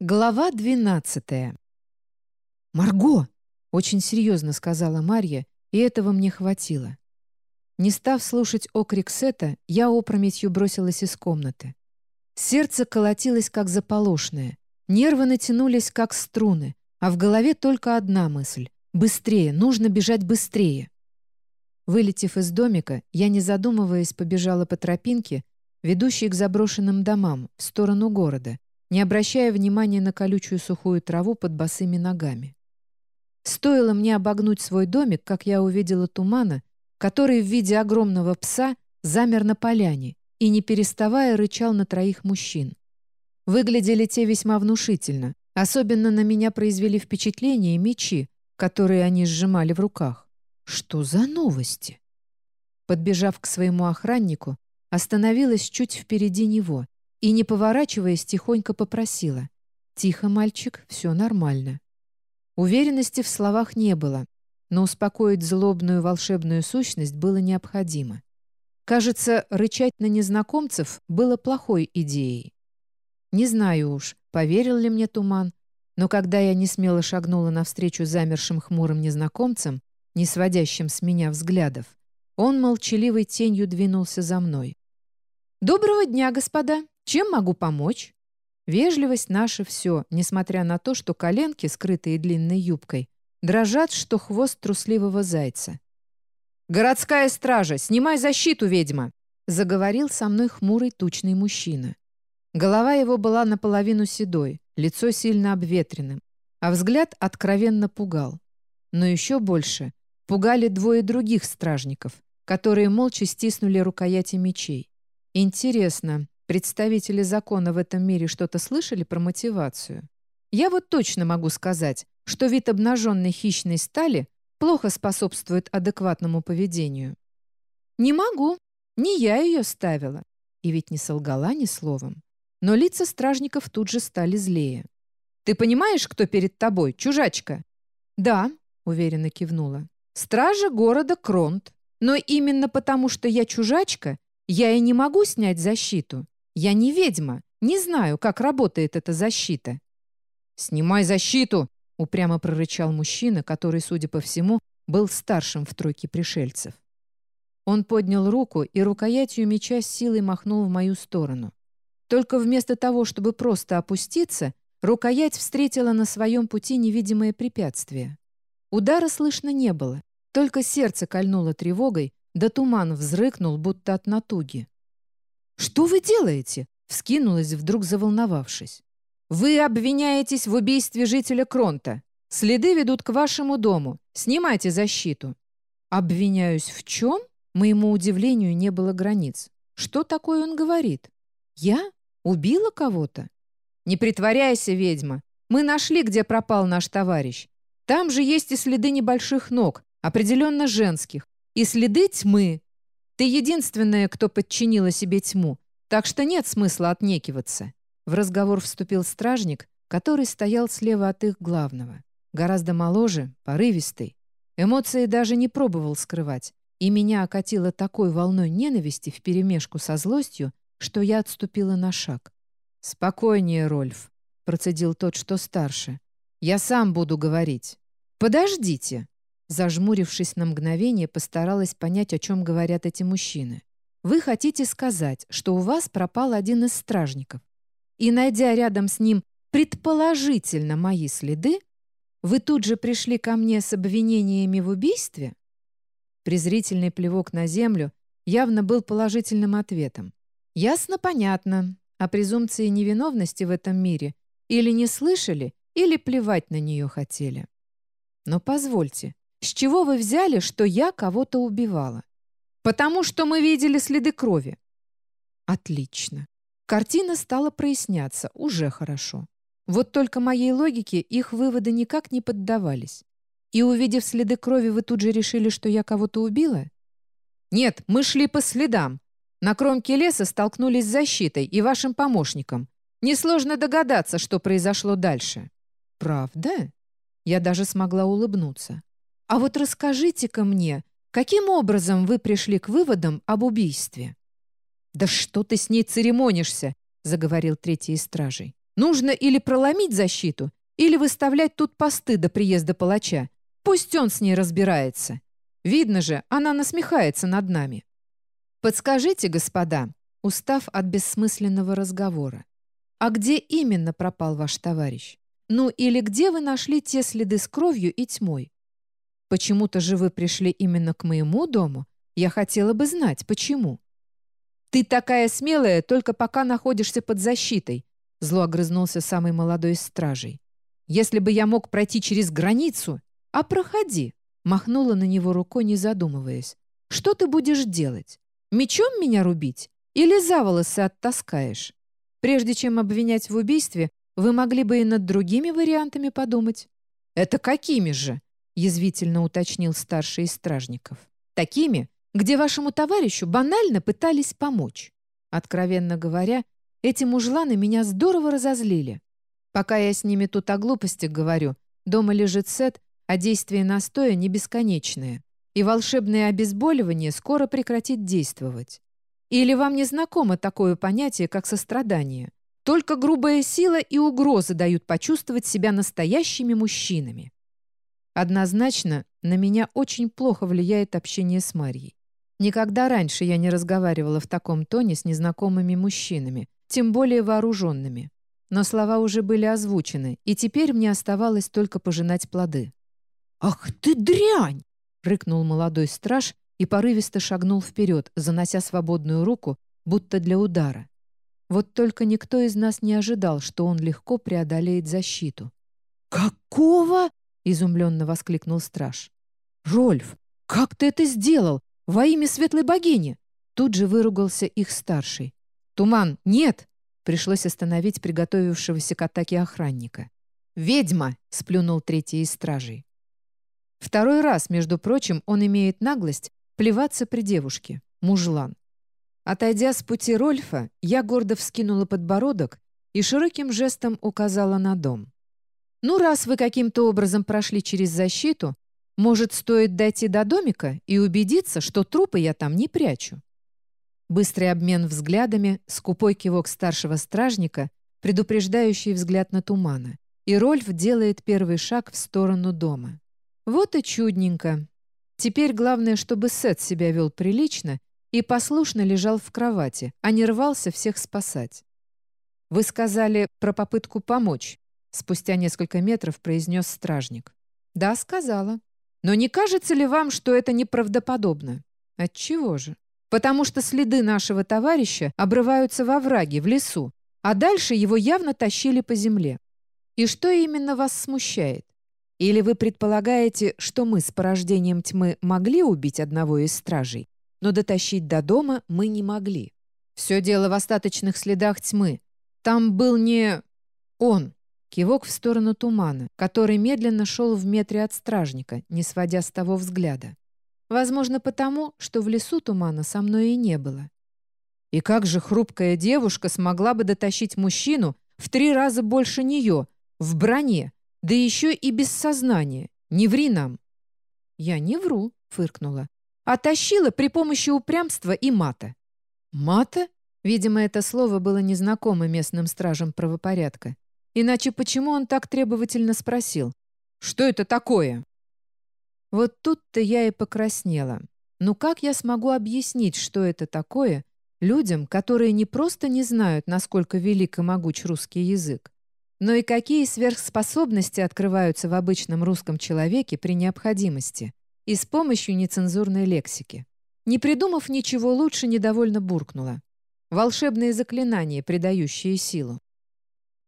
Глава двенадцатая. «Марго!» — очень серьезно сказала Марья, и этого мне хватило. Не став слушать окрик Сета, я опрометью бросилась из комнаты. Сердце колотилось, как заполошное. Нервы натянулись, как струны, а в голове только одна мысль — быстрее, нужно бежать быстрее. Вылетев из домика, я, не задумываясь, побежала по тропинке, ведущей к заброшенным домам, в сторону города, не обращая внимания на колючую сухую траву под босыми ногами. Стоило мне обогнуть свой домик, как я увидела тумана, который в виде огромного пса замер на поляне и, не переставая, рычал на троих мужчин. Выглядели те весьма внушительно. Особенно на меня произвели впечатление мечи, которые они сжимали в руках. Что за новости? Подбежав к своему охраннику, остановилась чуть впереди него и, не поворачиваясь, тихонько попросила. «Тихо, мальчик, все нормально». Уверенности в словах не было, но успокоить злобную волшебную сущность было необходимо. Кажется, рычать на незнакомцев было плохой идеей. Не знаю уж, поверил ли мне туман, но когда я не смело шагнула навстречу замершим хмурым незнакомцам, не сводящим с меня взглядов, он молчаливой тенью двинулся за мной. «Доброго дня, господа! Чем могу помочь?» Вежливость наша все, несмотря на то, что коленки, скрытые длинной юбкой, дрожат, что хвост трусливого зайца. «Городская стража! Снимай защиту, ведьма!» заговорил со мной хмурый тучный мужчина. Голова его была наполовину седой, лицо сильно обветренным, а взгляд откровенно пугал. Но еще больше пугали двое других стражников, которые молча стиснули рукояти мечей. Интересно, представители закона в этом мире что-то слышали про мотивацию? Я вот точно могу сказать, что вид обнаженной хищной стали плохо способствует адекватному поведению. Не могу, не я ее ставила. И ведь не солгала ни словом. Но лица стражников тут же стали злее. «Ты понимаешь, кто перед тобой, чужачка?» «Да», — уверенно кивнула. «Стража города Кронт. Но именно потому, что я чужачка, я и не могу снять защиту. Я не ведьма, не знаю, как работает эта защита». «Снимай защиту!» — упрямо прорычал мужчина, который, судя по всему, был старшим в тройке пришельцев. Он поднял руку и рукоятью меча с силой махнул в мою сторону. Только вместо того, чтобы просто опуститься, рукоять встретила на своем пути невидимое препятствие. Удара слышно не было, только сердце кольнуло тревогой, да туман взрыкнул, будто от натуги. «Что вы делаете?» — вскинулась, вдруг заволновавшись. «Вы обвиняетесь в убийстве жителя Кронта. Следы ведут к вашему дому. Снимайте защиту». «Обвиняюсь в чем?» Моему удивлению не было границ. «Что такое он говорит? Я? Убила кого-то?» «Не притворяйся, ведьма. Мы нашли, где пропал наш товарищ. Там же есть и следы небольших ног, определенно женских. И следы тьмы. Ты единственная, кто подчинила себе тьму, так что нет смысла отнекиваться». В разговор вступил стражник, который стоял слева от их главного. Гораздо моложе, порывистый. Эмоции даже не пробовал скрывать, и меня окатило такой волной ненависти вперемешку со злостью, что я отступила на шаг. «Спокойнее, Рольф», — процедил тот, что старше. «Я сам буду говорить». «Подождите», Зажмурившись на мгновение, постаралась понять, о чем говорят эти мужчины. «Вы хотите сказать, что у вас пропал один из стражников, и, найдя рядом с ним предположительно мои следы, вы тут же пришли ко мне с обвинениями в убийстве?» Презрительный плевок на землю явно был положительным ответом. «Ясно, понятно. О презумпции невиновности в этом мире или не слышали, или плевать на нее хотели. Но позвольте, с чего вы взяли, что я кого-то убивала? Потому что мы видели следы крови. Отлично. Картина стала проясняться, уже хорошо. Вот только моей логике их выводы никак не поддавались. И увидев следы крови, вы тут же решили, что я кого-то убила? Нет, мы шли по следам. На кромке леса столкнулись с защитой и вашим помощником. Несложно догадаться, что произошло дальше. Правда? Я даже смогла улыбнуться. А вот расскажите-ка мне, каким образом вы пришли к выводам об убийстве?» «Да что ты с ней церемонишься?» — заговорил третий из стражей. Нужно или проломить защиту, или выставлять тут посты до приезда палача. Пусть он с ней разбирается. Видно же, она насмехается над нами. Подскажите, господа, устав от бессмысленного разговора, а где именно пропал ваш товарищ? Ну или где вы нашли те следы с кровью и тьмой? Почему-то же вы пришли именно к моему дому? Я хотела бы знать, почему. Ты такая смелая, только пока находишься под защитой, зло огрызнулся самый молодой из стражей. Если бы я мог пройти через границу, а проходи, махнула на него рукой, не задумываясь. Что ты будешь делать? Мечом меня рубить? Или за волосы оттаскаешь? Прежде чем обвинять в убийстве, вы могли бы и над другими вариантами подумать. «Это какими же?» — язвительно уточнил старший из стражников. «Такими, где вашему товарищу банально пытались помочь. Откровенно говоря, эти мужланы меня здорово разозлили. Пока я с ними тут о глупостях говорю, дома лежит сет, а действие настоя не бесконечное, и волшебное обезболивание скоро прекратит действовать. Или вам не знакомо такое понятие, как сострадание? Только грубая сила и угрозы дают почувствовать себя настоящими мужчинами. Однозначно, на меня очень плохо влияет общение с Марьей. Никогда раньше я не разговаривала в таком тоне с незнакомыми мужчинами, тем более вооруженными. Но слова уже были озвучены, и теперь мне оставалось только пожинать плоды. «Ах ты дрянь!» — рыкнул молодой страж и порывисто шагнул вперед, занося свободную руку, будто для удара. Вот только никто из нас не ожидал, что он легко преодолеет защиту. «Какого?» — изумленно воскликнул страж. «Рольф, как ты это сделал? Во имя светлой богини!» Тут же выругался их старший. «Туман, нет!» Пришлось остановить приготовившегося к атаке охранника. «Ведьма!» — сплюнул третий из стражей. Второй раз, между прочим, он имеет наглость плеваться при девушке. Мужлан. Отойдя с пути Рольфа, я гордо вскинула подбородок и широким жестом указала на дом. «Ну, раз вы каким-то образом прошли через защиту, может, стоит дойти до домика и убедиться, что трупы я там не прячу?» Быстрый обмен взглядами, скупой кивок старшего стражника, предупреждающий взгляд на тумана, и Рольф делает первый шаг в сторону дома. Вот и чудненько. Теперь главное, чтобы Сет себя вел прилично и послушно лежал в кровати, а не рвался всех спасать. «Вы сказали про попытку помочь», — спустя несколько метров произнес стражник. «Да, сказала. Но не кажется ли вам, что это неправдоподобно? Отчего же? Потому что следы нашего товарища обрываются во враге, в лесу, а дальше его явно тащили по земле. И что именно вас смущает? Или вы предполагаете, что мы с порождением тьмы могли убить одного из стражей, но дотащить до дома мы не могли? Все дело в остаточных следах тьмы. Там был не... он. Кивок в сторону тумана, который медленно шел в метре от стражника, не сводя с того взгляда. Возможно, потому, что в лесу тумана со мной и не было. И как же хрупкая девушка смогла бы дотащить мужчину в три раза больше нее, в броне, да еще и без сознания. Не ври нам. Я не вру, фыркнула. А при помощи упрямства и мата. Мата? Видимо, это слово было незнакомо местным стражам правопорядка. Иначе почему он так требовательно спросил? «Что это такое?» Вот тут-то я и покраснела. Ну как я смогу объяснить, что это такое, людям, которые не просто не знают, насколько велик и могуч русский язык, но и какие сверхспособности открываются в обычном русском человеке при необходимости и с помощью нецензурной лексики. Не придумав ничего лучше, недовольно буркнула. Волшебные заклинания, придающие силу.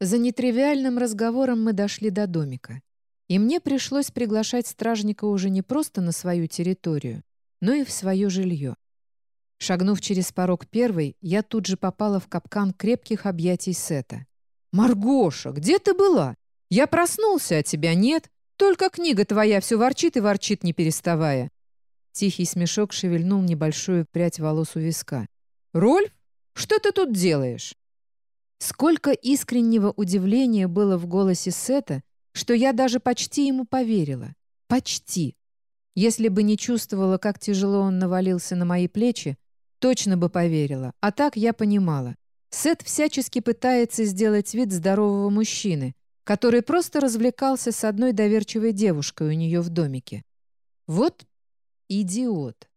За нетривиальным разговором мы дошли до домика. И мне пришлось приглашать стражника уже не просто на свою территорию, но и в свое жилье. Шагнув через порог первой, я тут же попала в капкан крепких объятий Сета. «Маргоша, где ты была? Я проснулся, а тебя нет. Только книга твоя все ворчит и ворчит, не переставая». Тихий смешок шевельнул небольшую прядь волос у виска. «Рольф, что ты тут делаешь?» Сколько искреннего удивления было в голосе Сета, что я даже почти ему поверила. Почти. Если бы не чувствовала, как тяжело он навалился на мои плечи, точно бы поверила. А так я понимала. Сет всячески пытается сделать вид здорового мужчины, который просто развлекался с одной доверчивой девушкой у нее в домике. Вот идиот.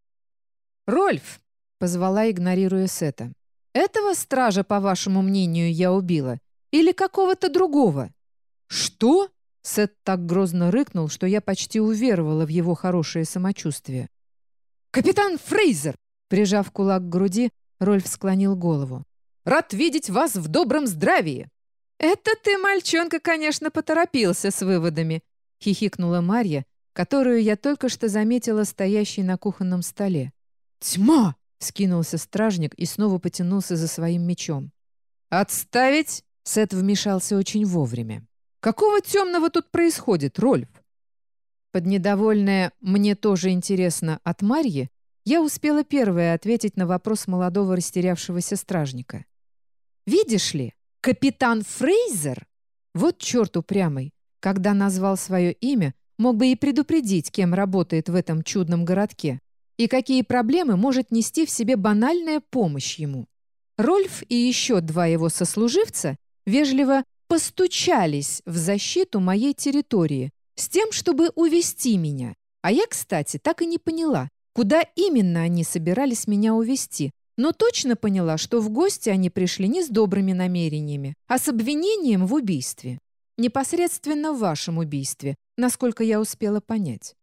«Рольф!» — позвала, игнорируя Сета. «Этого стража, по вашему мнению, я убила? Или какого-то другого?» «Что?» — Сет так грозно рыкнул, что я почти уверовала в его хорошее самочувствие. «Капитан Фрейзер!» Прижав кулак к груди, Рольф склонил голову. «Рад видеть вас в добром здравии!» «Это ты, мальчонка, конечно, поторопился с выводами!» — хихикнула Марья, которую я только что заметила стоящей на кухонном столе. «Тьма!» — скинулся стражник и снова потянулся за своим мечом. «Отставить!» — Сет вмешался очень вовремя. «Какого темного тут происходит, Рольф?» Под недовольное «мне тоже интересно» от Марьи я успела первая ответить на вопрос молодого растерявшегося стражника. «Видишь ли, капитан Фрейзер...» Вот черт упрямый, когда назвал свое имя, мог бы и предупредить, кем работает в этом чудном городке и какие проблемы может нести в себе банальная помощь ему. Рольф и еще два его сослуживца вежливо постучались в защиту моей территории с тем, чтобы увести меня. А я, кстати, так и не поняла, куда именно они собирались меня увести, но точно поняла, что в гости они пришли не с добрыми намерениями, а с обвинением в убийстве. Непосредственно в вашем убийстве, насколько я успела понять.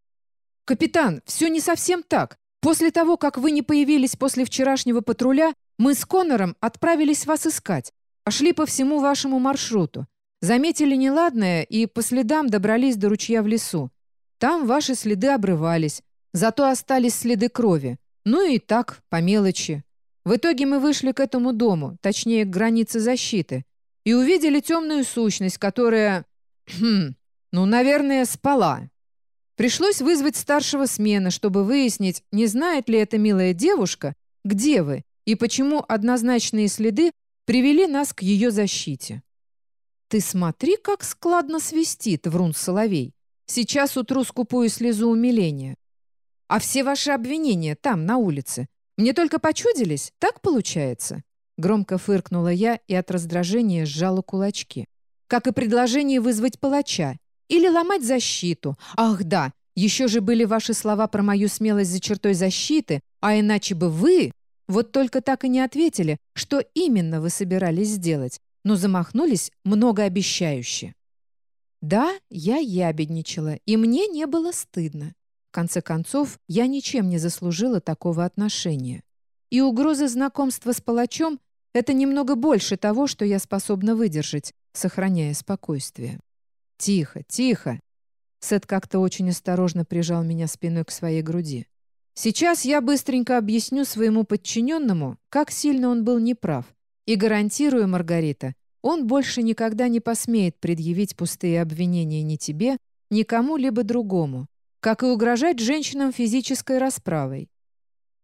«Капитан, все не совсем так. После того, как вы не появились после вчерашнего патруля, мы с Коннором отправились вас искать, пошли по всему вашему маршруту. Заметили неладное и по следам добрались до ручья в лесу. Там ваши следы обрывались, зато остались следы крови. Ну и так, по мелочи. В итоге мы вышли к этому дому, точнее, к границе защиты, и увидели темную сущность, которая... Ну, наверное, спала. Пришлось вызвать старшего смены, чтобы выяснить, не знает ли эта милая девушка, где вы и почему однозначные следы привели нас к ее защите. «Ты смотри, как складно свистит, врун Соловей. Сейчас утру скупую слезу умиления. А все ваши обвинения там, на улице. Мне только почудились? Так получается?» Громко фыркнула я и от раздражения сжала кулачки. Как и предложение вызвать палача или ломать защиту. Ах да, еще же были ваши слова про мою смелость за чертой защиты, а иначе бы вы... Вот только так и не ответили, что именно вы собирались сделать, но замахнулись многообещающе. Да, я ябедничала, и мне не было стыдно. В конце концов, я ничем не заслужила такого отношения. И угроза знакомства с палачом — это немного больше того, что я способна выдержать, сохраняя спокойствие. «Тихо, тихо!» Сет как-то очень осторожно прижал меня спиной к своей груди. «Сейчас я быстренько объясню своему подчиненному, как сильно он был неправ. И гарантирую, Маргарита, он больше никогда не посмеет предъявить пустые обвинения ни тебе, ни кому-либо другому, как и угрожать женщинам физической расправой».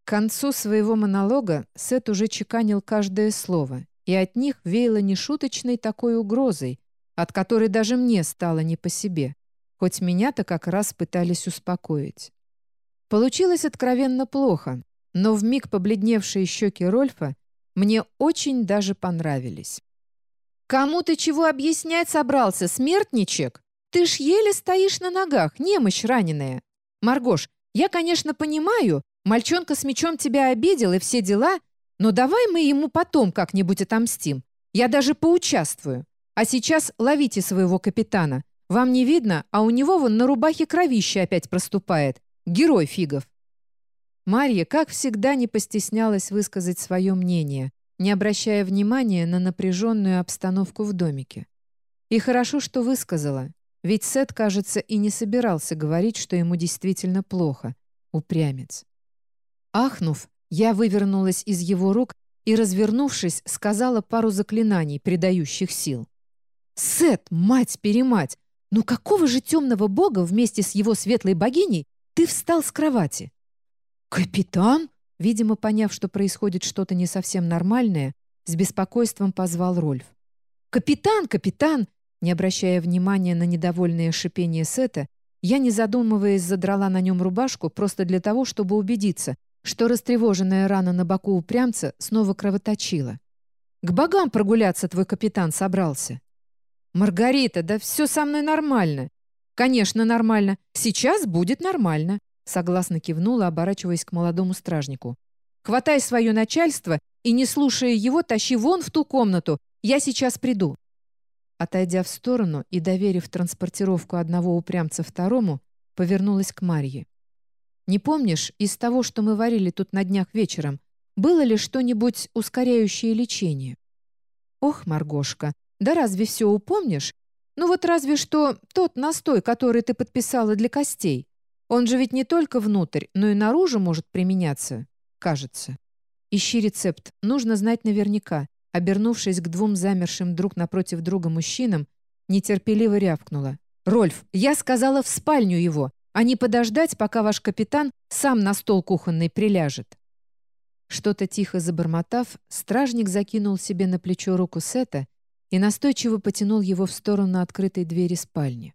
К концу своего монолога Сет уже чеканил каждое слово, и от них веяло нешуточной такой угрозой, от которой даже мне стало не по себе, хоть меня-то как раз пытались успокоить. Получилось откровенно плохо, но в миг побледневшие щеки Рольфа мне очень даже понравились. «Кому ты чего объяснять собрался, смертничек? Ты ж еле стоишь на ногах, немощь раненая. Маргош, я, конечно, понимаю, мальчонка с мечом тебя обидел и все дела, но давай мы ему потом как-нибудь отомстим. Я даже поучаствую. А сейчас ловите своего капитана. Вам не видно, а у него вон на рубахе кровище опять проступает. Герой фигов. Марья, как всегда, не постеснялась высказать свое мнение, не обращая внимания на напряженную обстановку в домике. И хорошо, что высказала, ведь Сет, кажется, и не собирался говорить, что ему действительно плохо. Упрямец. Ахнув, я вывернулась из его рук и, развернувшись, сказала пару заклинаний, придающих сил. «Сет, мать-перемать! Ну какого же темного бога вместе с его светлой богиней ты встал с кровати?» «Капитан?» Видимо, поняв, что происходит что-то не совсем нормальное, с беспокойством позвал Рольф. «Капитан, капитан!» Не обращая внимания на недовольное шипение Сета, я, не задумываясь, задрала на нем рубашку просто для того, чтобы убедиться, что растревоженная рана на боку упрямца снова кровоточила. К богам прогуляться твой капитан собрался». «Маргарита, да все со мной нормально». «Конечно, нормально. Сейчас будет нормально», согласно кивнула, оборачиваясь к молодому стражнику. «Хватай свое начальство и, не слушая его, тащи вон в ту комнату. Я сейчас приду». Отойдя в сторону и доверив транспортировку одного упрямца второму, повернулась к Марье. «Не помнишь, из того, что мы варили тут на днях вечером, было ли что-нибудь ускоряющее лечение?» «Ох, Маргошка, да разве все упомнишь? Ну вот разве что тот настой, который ты подписала для костей. Он же ведь не только внутрь, но и наружу может применяться, кажется. Ищи рецепт, нужно знать наверняка. Обернувшись к двум замершим друг напротив друга мужчинам, нетерпеливо рявкнула. «Рольф, я сказала в спальню его, а не подождать, пока ваш капитан сам на стол кухонный приляжет». Что-то тихо забормотав, стражник закинул себе на плечо руку Сета и настойчиво потянул его в сторону открытой двери спальни.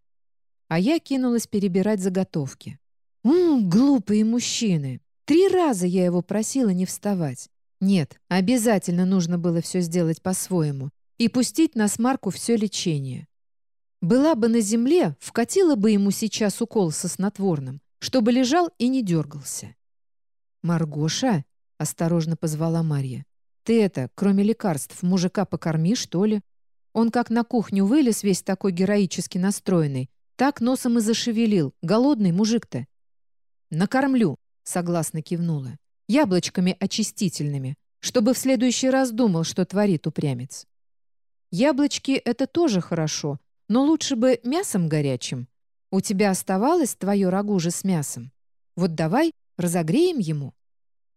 А я кинулась перебирать заготовки. «Ммм, глупые мужчины! Три раза я его просила не вставать. Нет, обязательно нужно было все сделать по-своему и пустить на смарку все лечение. Была бы на земле, вкатила бы ему сейчас укол со снотворным, чтобы лежал и не дергался. «Маргоша?» — осторожно позвала Марья. «Ты это, кроме лекарств, мужика покорми, что ли?» Он как на кухню вылез весь такой героически настроенный, так носом и зашевелил. Голодный мужик-то. «Накормлю», — согласно кивнула. «Яблочками очистительными, чтобы в следующий раз думал, что творит упрямец». «Яблочки — это тоже хорошо, но лучше бы мясом горячим. У тебя оставалось твое рагуже с мясом? Вот давай разогреем ему».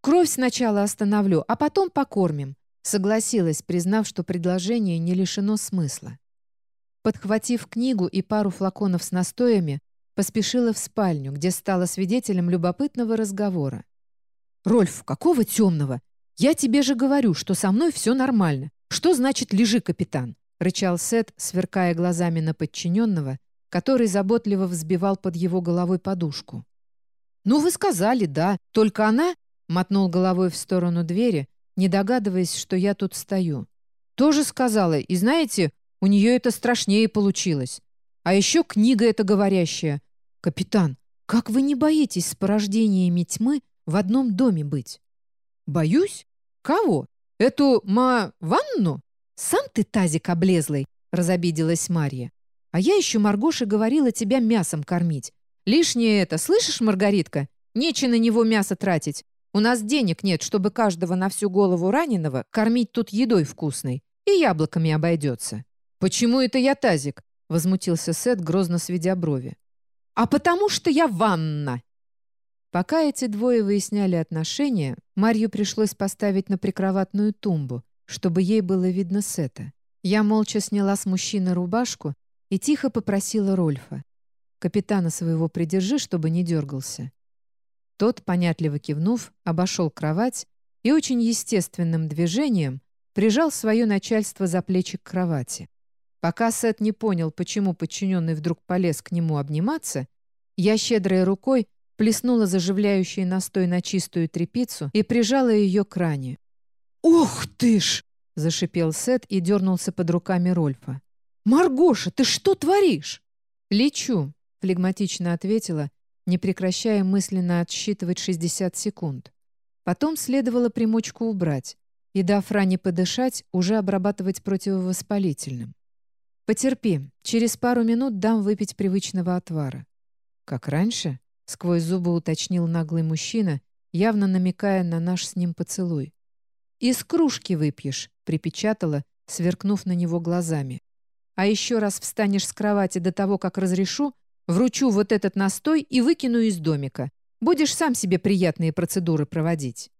«Кровь сначала остановлю, а потом покормим», согласилась, признав, что предложение не лишено смысла. Подхватив книгу и пару флаконов с настоями, поспешила в спальню, где стала свидетелем любопытного разговора. «Рольф, какого темного? Я тебе же говорю, что со мной все нормально. Что значит «лежи, капитан»?» — рычал Сет, сверкая глазами на подчиненного, который заботливо взбивал под его головой подушку. «Ну, вы сказали, да, только она Мотнул головой в сторону двери, не догадываясь, что я тут стою. Тоже сказала, и знаете, у нее это страшнее получилось. А еще книга эта говорящая. «Капитан, как вы не боитесь с порождениями тьмы в одном доме быть?» «Боюсь? Кого? Эту ма-ванну? Сам ты тазик облезлый!» — разобиделась Марья. «А я еще Маргоше говорила тебя мясом кормить. Лишнее это, слышишь, Маргаритка? Нече на него мясо тратить. У нас денег нет, чтобы каждого на всю голову раненого кормить тут едой вкусной. И яблоками обойдется». «Почему это я тазик?» — возмутился Сет, грозно сведя брови. «А потому что я ванна!» Пока эти двое выясняли отношения, Марью пришлось поставить на прикроватную тумбу, чтобы ей было видно Сета. Я молча сняла с мужчины рубашку и тихо попросила Рольфа. «Капитана своего придержи, чтобы не дергался». Тот, понятливо кивнув, обошел кровать и очень естественным движением прижал свое начальство за плечи к кровати. Пока Сет не понял, почему подчиненный вдруг полез к нему обниматься, я щедрой рукой плеснула заживляющий настой на чистую тряпицу и прижала ее к ране. «Ух ты ж!» — зашипел Сет и дернулся под руками Рольфа. «Маргоша, ты что творишь?» «Лечу», — флегматично ответила не прекращая мысленно отсчитывать 60 секунд. Потом следовало примочку убрать и, дав ране подышать, уже обрабатывать противовоспалительным. «Потерпи, через пару минут дам выпить привычного отвара». «Как раньше?» — сквозь зубы уточнил наглый мужчина, явно намекая на наш с ним поцелуй. «Из кружки выпьешь», — припечатала, сверкнув на него глазами. «А еще раз встанешь с кровати до того, как разрешу, Вручу вот этот настой и выкину из домика. Будешь сам себе приятные процедуры проводить».